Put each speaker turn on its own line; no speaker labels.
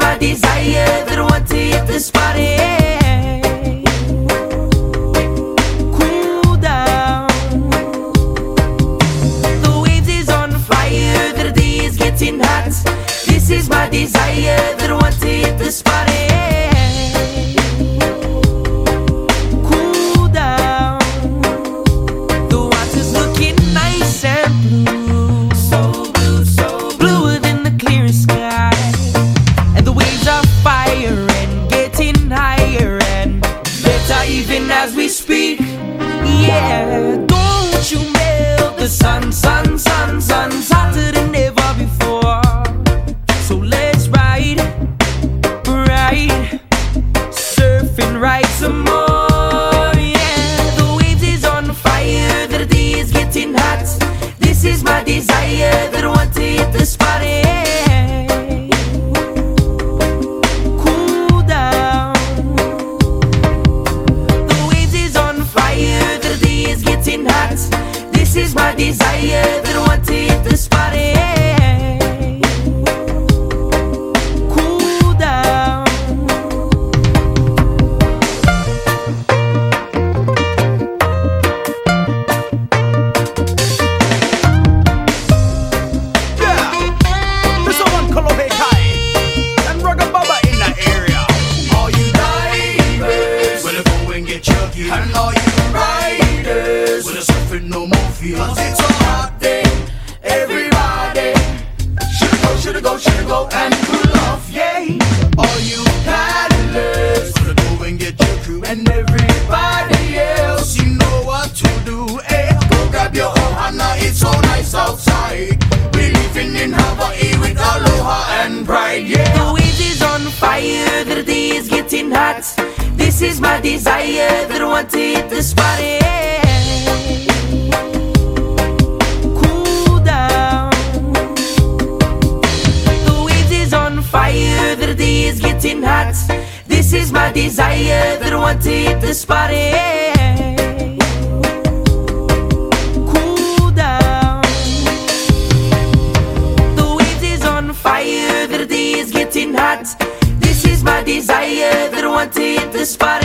my desire that I want to hit this party. Cool down. The waves is on fire, the day is getting hot. This is my desire that I want to hit this party. Even as we speak. Yeah, don't you melt the sun, sun, sun, sun's hotter is my desire
surfing no more fear. Cause it's a hot day, everybody. Shoulda go, shoulda go, shoulda go and cool off, yay. All you paddlers, wanna go and get your crew. And everybody else, you know what to do. Hey, go grab your ohana, it's so nice outside. We living in Hawaii with aloha and pride, yeah.
The waves is on fire, the day is getting hot. This is my desire that I want to hit the spot. This is my desire that want to hit the spot. Cool down. The waves is on fire, the day is getting hot. This is my desire that want to hit the spot.